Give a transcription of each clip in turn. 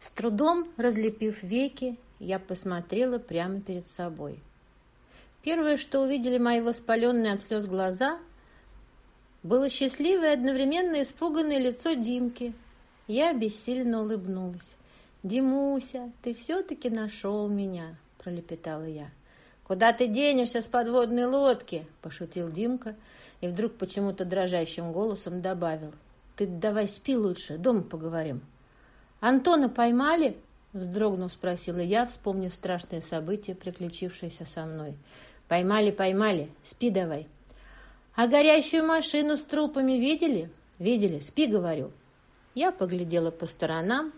С трудом разлепив веки, я посмотрела прямо перед собой. Первое, что увидели мои воспаленные от слез глаза, было счастливое и одновременно испуганное лицо Димки. Я бессильно улыбнулась. «Димуся, ты все-таки нашел меня!» – пролепетала я. «Куда ты денешься с подводной лодки?» – пошутил Димка и вдруг почему-то дрожащим голосом добавил. «Ты давай спи лучше, дома поговорим». «Антона поймали?» – вздрогнув, спросила я, вспомнив страшное событие, приключившееся со мной. «Поймали, поймали. Спи давай». «А горящую машину с трупами видели?» «Видели. Спи, говорю». Я поглядела по сторонам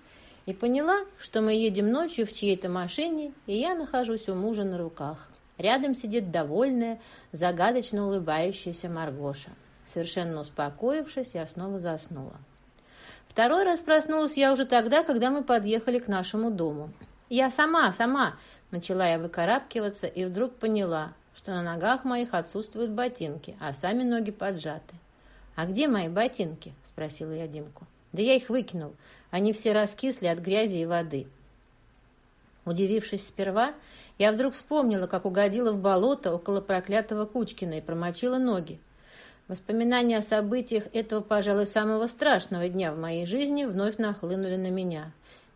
и поняла, что мы едем ночью в чьей-то машине, и я нахожусь у мужа на руках. Рядом сидит довольная, загадочно улыбающаяся Маргоша. Совершенно успокоившись, я снова заснула. Второй раз проснулась я уже тогда, когда мы подъехали к нашему дому. «Я сама, сама!» – начала я выкарабкиваться и вдруг поняла, что на ногах моих отсутствуют ботинки, а сами ноги поджаты. «А где мои ботинки?» – спросила я Димку. «Да я их выкинул. Они все раскисли от грязи и воды». Удивившись сперва, я вдруг вспомнила, как угодила в болото около проклятого Кучкина и промочила ноги. Воспоминания о событиях этого, пожалуй, самого страшного дня в моей жизни вновь нахлынули на меня.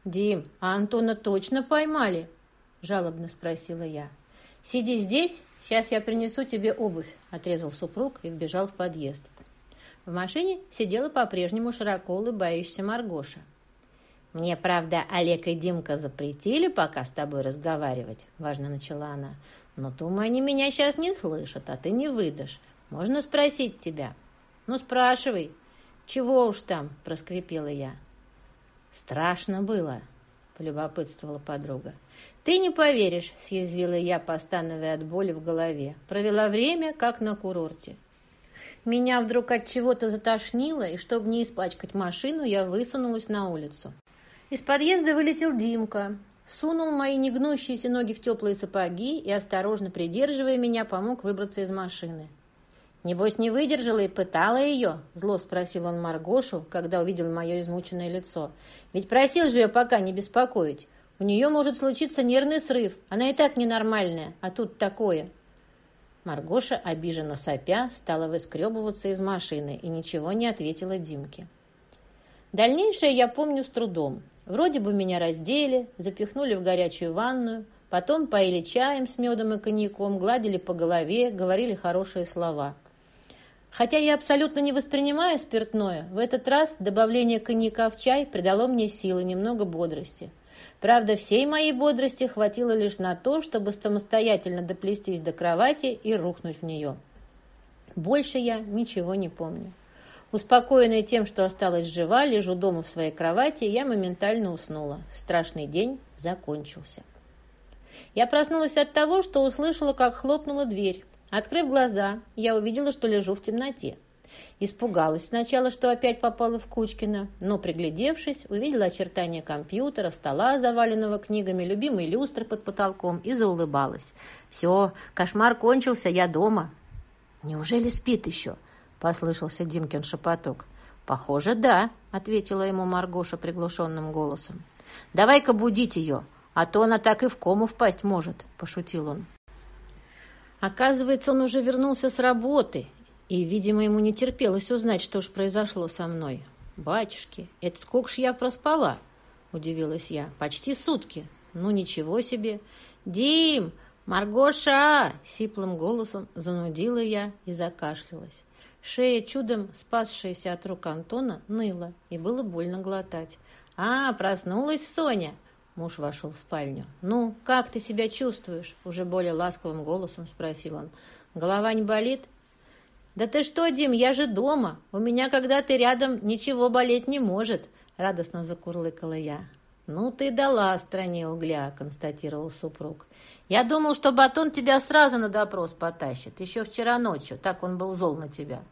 «Дим, а Антона точно поймали?» – жалобно спросила я. «Сиди здесь, сейчас я принесу тебе обувь», – отрезал супруг и вбежал в подъезд. В машине сидела по-прежнему широко улыбающаяся Маргоша. «Мне, правда, Олег и Димка запретили пока с тобой разговаривать», – важно начала она. «Но, думаю, они меня сейчас не слышат, а ты не выдашь. Можно спросить тебя?» «Ну, спрашивай». «Чего уж там?» – проскрипела я. «Страшно было», – полюбопытствовала подруга. «Ты не поверишь», – съязвила я, постановая от боли в голове. «Провела время, как на курорте». Меня вдруг от чего-то затошнило, и чтобы не испачкать машину, я высунулась на улицу. Из подъезда вылетел Димка, сунул мои негнущиеся ноги в теплые сапоги и, осторожно придерживая меня, помог выбраться из машины. «Небось, не выдержала и пытала ее?» – зло спросил он Маргошу, когда увидел мое измученное лицо. «Ведь просил же ее пока не беспокоить. У нее может случиться нервный срыв. Она и так ненормальная, а тут такое». Маргоша, обиженно сопя, стала выскребываться из машины и ничего не ответила Димке. Дальнейшее я помню с трудом. Вроде бы меня раздели, запихнули в горячую ванную, потом поили чаем с медом и коньяком, гладили по голове, говорили хорошие слова. Хотя я абсолютно не воспринимаю спиртное, в этот раз добавление коньяка в чай придало мне силы, немного бодрости. Правда, всей моей бодрости хватило лишь на то, чтобы самостоятельно доплестись до кровати и рухнуть в нее. Больше я ничего не помню. Успокоенная тем, что осталась жива, лежу дома в своей кровати, я моментально уснула. Страшный день закончился. Я проснулась от того, что услышала, как хлопнула дверь. Открыв глаза, я увидела, что лежу в темноте. Испугалась сначала, что опять попала в Кучкина, но, приглядевшись, увидела очертания компьютера, стола, заваленного книгами, любимой люстры под потолком и заулыбалась. «Все, кошмар кончился, я дома». «Неужели спит еще?» послышался Димкин шепоток. «Похоже, да», — ответила ему Маргоша приглушенным голосом. «Давай-ка будить ее, а то она так и в кому впасть может», — пошутил он. Оказывается, он уже вернулся с работы, и, видимо, ему не терпелось узнать, что ж произошло со мной. «Батюшки, это сколько ж я проспала?» — удивилась я. «Почти сутки. Ну, ничего себе! Дим! Маргоша!» — сиплым голосом занудила я и закашлялась. Шея, чудом спасшаяся от рук Антона, ныла, и было больно глотать. «А, проснулась Соня!» Муж вошел в спальню. «Ну, как ты себя чувствуешь?» Уже более ласковым голосом спросил он. «Голова не болит?» «Да ты что, Дим, я же дома. У меня, когда ты рядом, ничего болеть не может», радостно закурлыкала я. «Ну ты дала стране угля», — констатировал супруг. «Я думал, что Батон тебя сразу на допрос потащит, еще вчера ночью, так он был зол на тебя.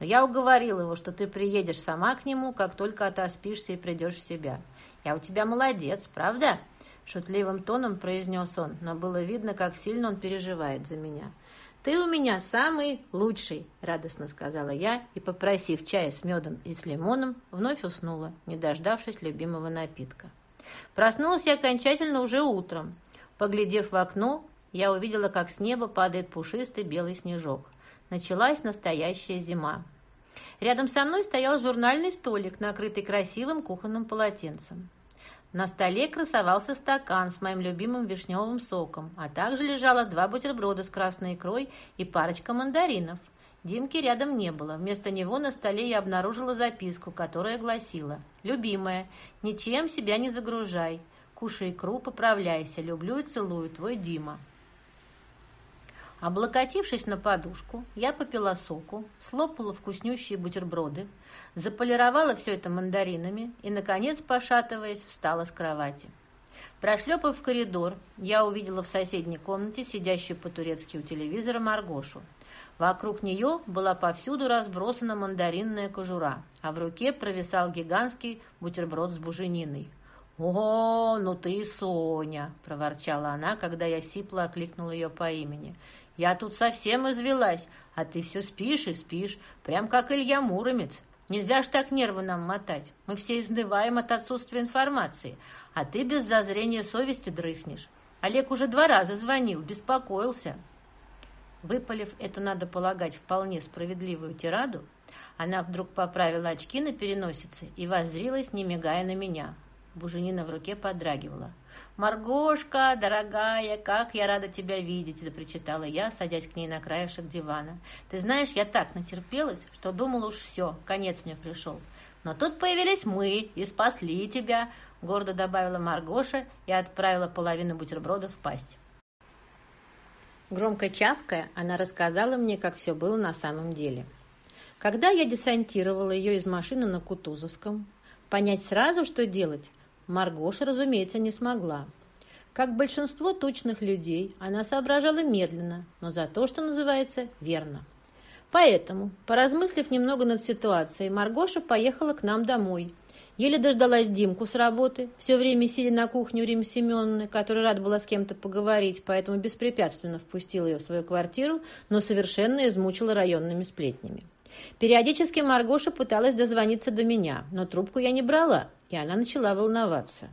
Но я уговорил его, что ты приедешь сама к нему, как только отоспишься и придешь в себя. Я у тебя молодец, правда?» Шутливым тоном произнес он, но было видно, как сильно он переживает за меня. «Ты у меня самый лучший», — радостно сказала я и, попросив чая с медом и с лимоном, вновь уснула, не дождавшись любимого напитка. Проснулась я окончательно уже утром. Поглядев в окно, я увидела, как с неба падает пушистый белый снежок. Началась настоящая зима. Рядом со мной стоял журнальный столик, накрытый красивым кухонным полотенцем. На столе красовался стакан с моим любимым вишневым соком, а также лежало два бутерброда с красной икрой и парочка мандаринов. Димки рядом не было. Вместо него на столе я обнаружила записку, которая гласила «Любимая, ничем себя не загружай. Кушай икру, поправляйся. Люблю и целую. Твой Дима». Облокотившись на подушку, я попила соку, слопала вкуснющие бутерброды, заполировала все это мандаринами и, наконец, пошатываясь, встала с кровати. Прошлепав в коридор, я увидела в соседней комнате сидящую по-турецки у телевизора Маргошу. Вокруг нее была повсюду разбросана мандаринная кожура, а в руке провисал гигантский бутерброд с бужениной. «О, ну ты и Соня!» – проворчала она, когда я сипло окликнула ее по имени – я тут совсем извелась, а ты все спишь и спишь, прям как Илья Муромец. Нельзя ж так нервы нам мотать. Мы все изнываем от отсутствия информации, а ты без зазрения совести дрыхнешь. Олег уже два раза звонил, беспокоился. Выпалив эту, надо полагать, вполне справедливую тираду, она вдруг поправила очки на переносице и воззрилась, не мигая на меня. Буженина в руке подрагивала. «Маргошка, дорогая, как я рада тебя видеть!» – запричитала я, садясь к ней на краешек дивана. «Ты знаешь, я так натерпелась, что думала уж все, конец мне пришел. Но тут появились мы и спасли тебя!» – гордо добавила Маргоша и отправила половину бутерброда в пасть. Громко чавкая, она рассказала мне, как все было на самом деле. Когда я десантировала ее из машины на Кутузовском, понять сразу, что делать, Маргоша, разумеется, не смогла. Как большинство точных людей, она соображала медленно, но за то, что называется, верно. Поэтому, поразмыслив немного над ситуацией, Маргоша поехала к нам домой. Еле дождалась Димку с работы, все время сидя на кухне у Римы Семеновны, которая рада была с кем-то поговорить, поэтому беспрепятственно впустила ее в свою квартиру, но совершенно измучила районными сплетнями. Периодически Маргоша пыталась дозвониться до меня, но трубку я не брала, и она начала волноваться.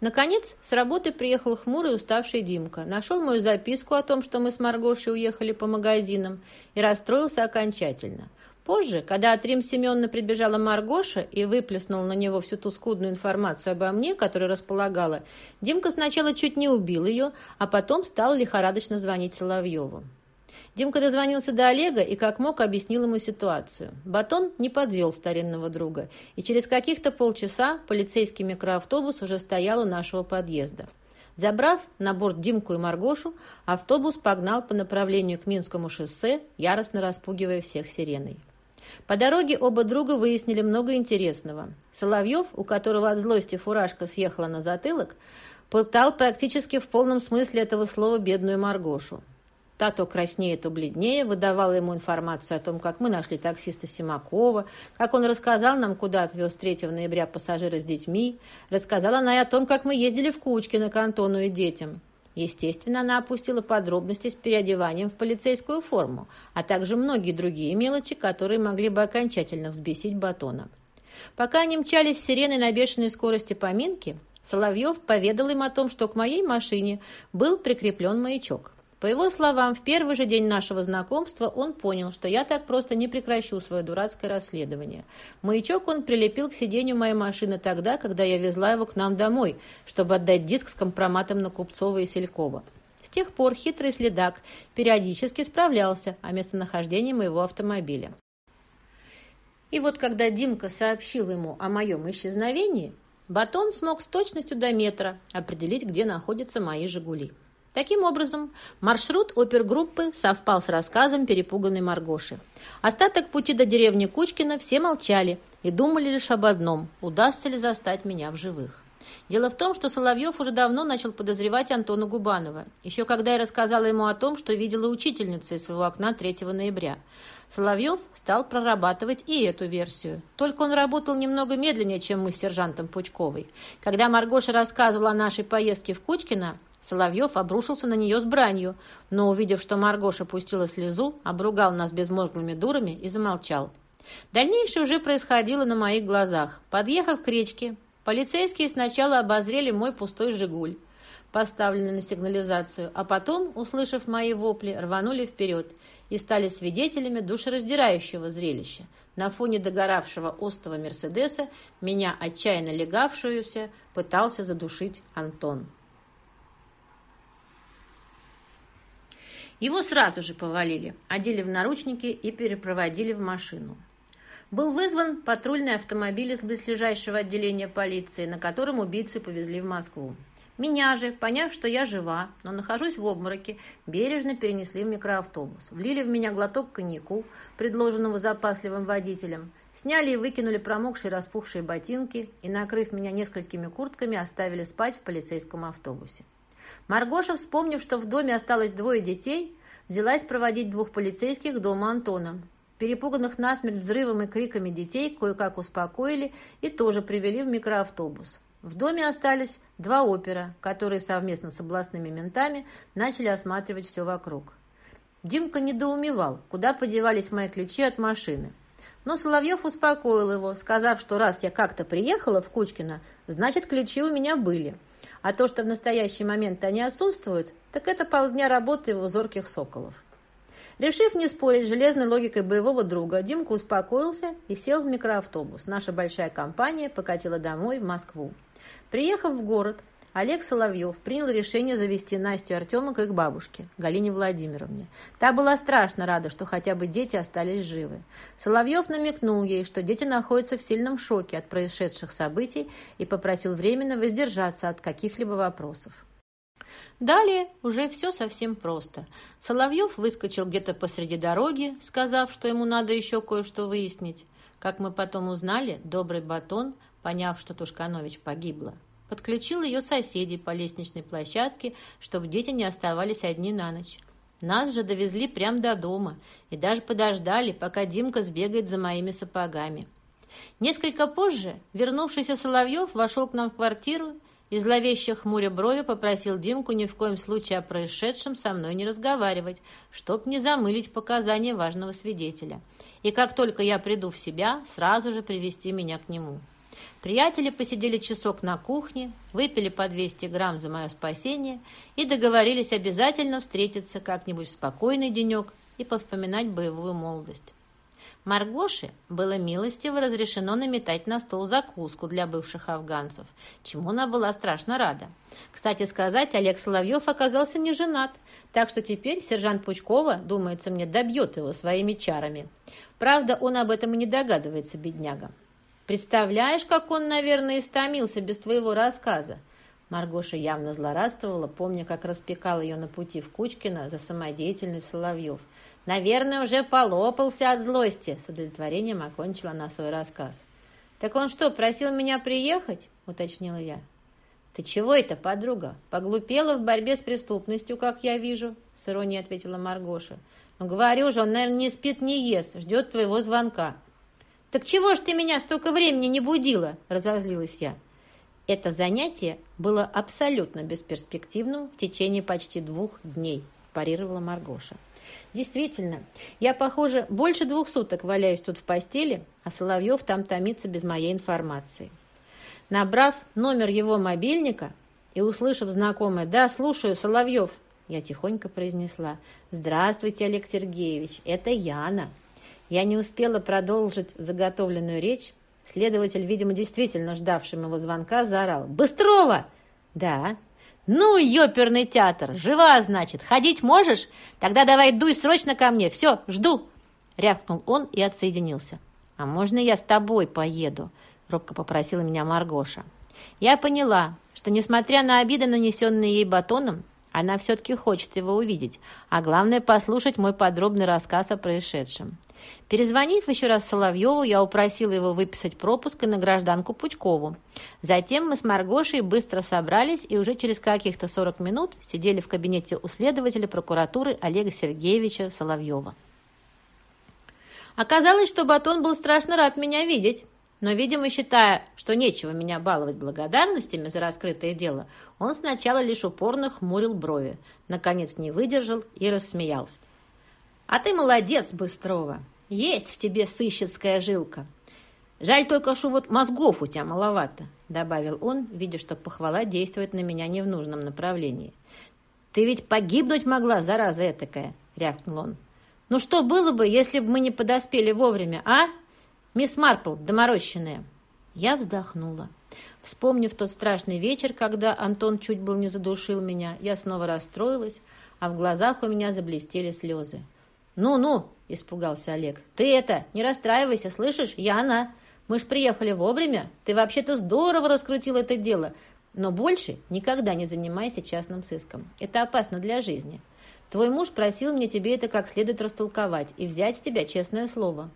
Наконец, с работы приехал хмурый уставший Димка, нашел мою записку о том, что мы с Маргошей уехали по магазинам, и расстроился окончательно. Позже, когда от Рим Семеновна прибежала Маргоша и выплеснула на него всю ту скудную информацию обо мне, которую располагала, Димка сначала чуть не убил ее, а потом стал лихорадочно звонить Соловьеву. Димка дозвонился до Олега и как мог объяснил ему ситуацию. Батон не подвел старинного друга, и через каких-то полчаса полицейский микроавтобус уже стоял у нашего подъезда. Забрав на борт Димку и Маргошу, автобус погнал по направлению к Минскому шоссе, яростно распугивая всех сиреной. По дороге оба друга выяснили много интересного. Соловьев, у которого от злости фуражка съехала на затылок, пытал практически в полном смысле этого слова бедную Маргошу. Та то краснее, то бледнее, выдавала ему информацию о том, как мы нашли таксиста Симакова, как он рассказал нам, куда отвез 3 ноября пассажира с детьми. Рассказала она и о том, как мы ездили в Кучкино к Антону и детям. Естественно, она опустила подробности с переодеванием в полицейскую форму, а также многие другие мелочи, которые могли бы окончательно взбесить Батона. Пока они мчались с сиреной на бешеной скорости поминки, Соловьев поведал им о том, что к моей машине был прикреплен маячок. По его словам, в первый же день нашего знакомства он понял, что я так просто не прекращу свое дурацкое расследование. Маячок он прилепил к сиденью моей машины тогда, когда я везла его к нам домой, чтобы отдать диск с компроматом на Купцова и Селькова. С тех пор хитрый следак периодически справлялся о местонахождении моего автомобиля. И вот когда Димка сообщил ему о моем исчезновении, Батон смог с точностью до метра определить, где находятся мои «Жигули». Таким образом, маршрут опергруппы совпал с рассказом перепуганной Маргоши. Остаток пути до деревни Кучкина все молчали и думали лишь об одном – удастся ли застать меня в живых. Дело в том, что Соловьев уже давно начал подозревать Антона Губанова, еще когда я рассказала ему о том, что видела учительница из своего окна 3 ноября. Соловьев стал прорабатывать и эту версию. Только он работал немного медленнее, чем мы с сержантом Пучковой. Когда Маргоша рассказывала о нашей поездке в Кучкино, Соловьев обрушился на нее с бранью, но, увидев, что Маргоша пустила слезу, обругал нас безмозглыми дурами и замолчал. Дальнейшее уже происходило на моих глазах. Подъехав к речке, полицейские сначала обозрели мой пустой «Жигуль», поставленный на сигнализацию, а потом, услышав мои вопли, рванули вперед и стали свидетелями душераздирающего зрелища. На фоне догоравшего остова «Мерседеса» меня, отчаянно легавшуюся, пытался задушить Антон. Его сразу же повалили, одели в наручники и перепроводили в машину. Был вызван патрульный автомобиль из близлежащего отделения полиции, на котором убийцу повезли в Москву. Меня же, поняв, что я жива, но нахожусь в обмороке, бережно перенесли в микроавтобус. Влили в меня глоток коньяку, предложенного запасливым водителем, сняли и выкинули промокшие распухшие ботинки и, накрыв меня несколькими куртками, оставили спать в полицейском автобусе. Маргоша, вспомнив, что в доме осталось двое детей, взялась проводить двух полицейских к дому Антона. Перепуганных насмерть взрывом и криками детей кое-как успокоили и тоже привели в микроавтобус. В доме остались два опера, которые совместно с областными ментами начали осматривать все вокруг. Димка недоумевал, куда подевались мои ключи от машины. Но Соловьев успокоил его, сказав, что раз я как-то приехала в Кучкино, значит, ключи у меня были – а то, что в настоящий момент они отсутствуют, так это полдня работы его зорких соколов. Решив не спорить с железной логикой боевого друга, Димка успокоился и сел в микроавтобус. Наша большая компания покатила домой в Москву. Приехав в город, Олег Соловьев принял решение завести Настю Артема к их бабушке, Галине Владимировне. Та была страшно рада, что хотя бы дети остались живы. Соловьев намекнул ей, что дети находятся в сильном шоке от происшедших событий и попросил временно воздержаться от каких-либо вопросов. Далее уже все совсем просто. Соловьев выскочил где-то посреди дороги, сказав, что ему надо еще кое-что выяснить. Как мы потом узнали, добрый батон, поняв, что Тушканович погибла, подключил ее соседей по лестничной площадке, чтобы дети не оставались одни на ночь. Нас же довезли прямо до дома и даже подождали, пока Димка сбегает за моими сапогами. Несколько позже вернувшийся Соловьев вошел к нам в квартиру и зловеще хмуря брови попросил Димку ни в коем случае о происшедшем со мной не разговаривать, чтоб не замылить показания важного свидетеля. И как только я приду в себя, сразу же привести меня к нему. Приятели посидели часок на кухне, выпили по 200 грамм за мое спасение и договорились обязательно встретиться как-нибудь в спокойный денек и повспоминать боевую молодость. Маргоше было милостиво разрешено наметать на стол закуску для бывших афганцев, чему она была страшно рада. Кстати сказать, Олег Соловьев оказался не женат, так что теперь сержант Пучкова, думается мне, добьет его своими чарами. Правда, он об этом и не догадывается, бедняга. Представляешь, как он, наверное, истомился без твоего рассказа?» Маргоша явно злорадствовала, помня, как распекал ее на пути в Кучкино за самодеятельность Соловьев. «Наверное, уже полопался от злости», — с удовлетворением окончила она свой рассказ. «Так он что, просил меня приехать?» — уточнила я. «Ты чего это, подруга? Поглупела в борьбе с преступностью, как я вижу», — с иронией ответила Маргоша. «Ну, говорю же, он, наверное, не спит, не ест, ждет твоего звонка». «Так чего ж ты меня столько времени не будила?» – разозлилась я. Это занятие было абсолютно бесперспективным в течение почти двух дней, парировала Маргоша. Действительно, я, похоже, больше двух суток валяюсь тут в постели, а Соловьев там томится без моей информации. Набрав номер его мобильника и услышав знакомое «Да, слушаю, Соловьев», я тихонько произнесла «Здравствуйте, Олег Сергеевич, это Яна». Я не успела продолжить заготовленную речь. Следователь, видимо, действительно ждавший моего звонка, заорал. «Быстрова!» «Да». «Ну, ёперный театр! Жива, значит! Ходить можешь? Тогда давай дуй срочно ко мне! Все, жду!» Рявкнул он и отсоединился. «А можно я с тобой поеду?» Робко попросила меня Маргоша. Я поняла, что, несмотря на обиды, нанесенные ей батоном, она все-таки хочет его увидеть, а главное послушать мой подробный рассказ о происшедшем. Перезвонив еще раз Соловьеву, я упросила его выписать пропуск и на гражданку Пучкову. Затем мы с Маргошей быстро собрались и уже через каких-то 40 минут сидели в кабинете у следователя прокуратуры Олега Сергеевича Соловьева. Оказалось, что Батон был страшно рад меня видеть. Но, видимо, считая, что нечего меня баловать благодарностями за раскрытое дело, он сначала лишь упорно хмурил брови, наконец не выдержал и рассмеялся. «А ты молодец, Быстрова! Есть в тебе сыщицкая жилка. Жаль только, что вот мозгов у тебя маловато», — добавил он, видя, что похвала действует на меня не в нужном направлении. «Ты ведь погибнуть могла, зараза этакая», — рявкнул он. «Ну что было бы, если бы мы не подоспели вовремя, а? Мисс Марпл, доморощенная». Я вздохнула. Вспомнив тот страшный вечер, когда Антон чуть был не задушил меня, я снова расстроилась, а в глазах у меня заблестели слезы. «Ну-ну!» – испугался Олег. «Ты это, не расстраивайся, слышишь? Я она. Мы ж приехали вовремя. Ты вообще-то здорово раскрутил это дело. Но больше никогда не занимайся частным сыском. Это опасно для жизни. Твой муж просил мне тебе это как следует растолковать и взять с тебя честное слово».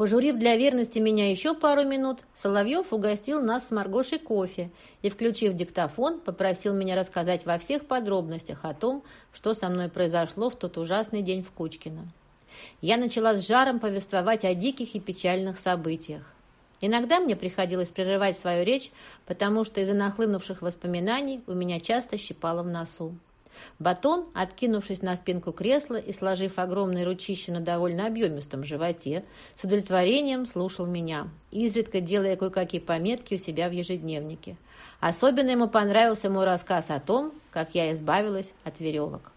Пожурив для верности меня еще пару минут, Соловьев угостил нас с Маргошей кофе и, включив диктофон, попросил меня рассказать во всех подробностях о том, что со мной произошло в тот ужасный день в Кучкино я начала с жаром повествовать о диких и печальных событиях. Иногда мне приходилось прерывать свою речь, потому что из-за нахлынувших воспоминаний у меня часто щипало в носу. Батон, откинувшись на спинку кресла и сложив огромные ручища на довольно объемистом животе, с удовлетворением слушал меня, изредка делая кое-какие пометки у себя в ежедневнике. Особенно ему понравился мой рассказ о том, как я избавилась от веревок.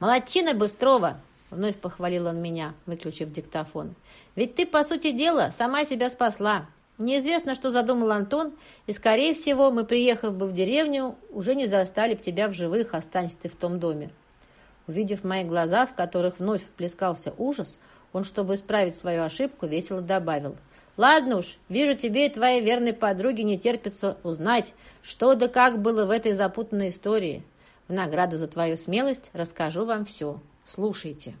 «Молодчина Быстрова!» Вновь похвалил он меня, выключив диктофон. «Ведь ты, по сути дела, сама себя спасла. Неизвестно, что задумал Антон, и, скорее всего, мы, приехав бы в деревню, уже не застали б тебя в живых, останься ты в том доме». Увидев мои глаза, в которых вновь вплескался ужас, он, чтобы исправить свою ошибку, весело добавил. «Ладно уж, вижу, тебе и твоей верной подруге не терпится узнать, что да как было в этой запутанной истории. В награду за твою смелость расскажу вам все. Слушайте.